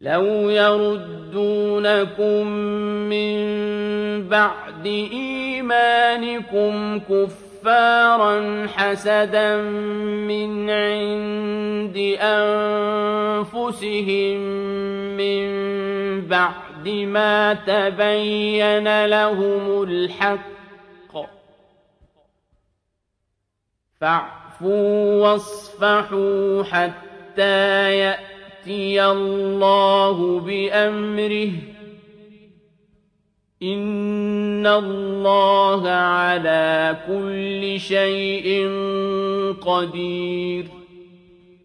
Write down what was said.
لو يردونكم من بعد إيمانكم كفارا حسدا من عند أنفسهم من بعد ما تبين لهم الحق فاعفوا واصفحوا حتى يأتي يَأْتِيَ اللَّهُ بِأَمْرِهِ ۗ إِنَّ اللَّهَ عَلَىٰ كُلِّ شَيْءٍ قَدِيرٌ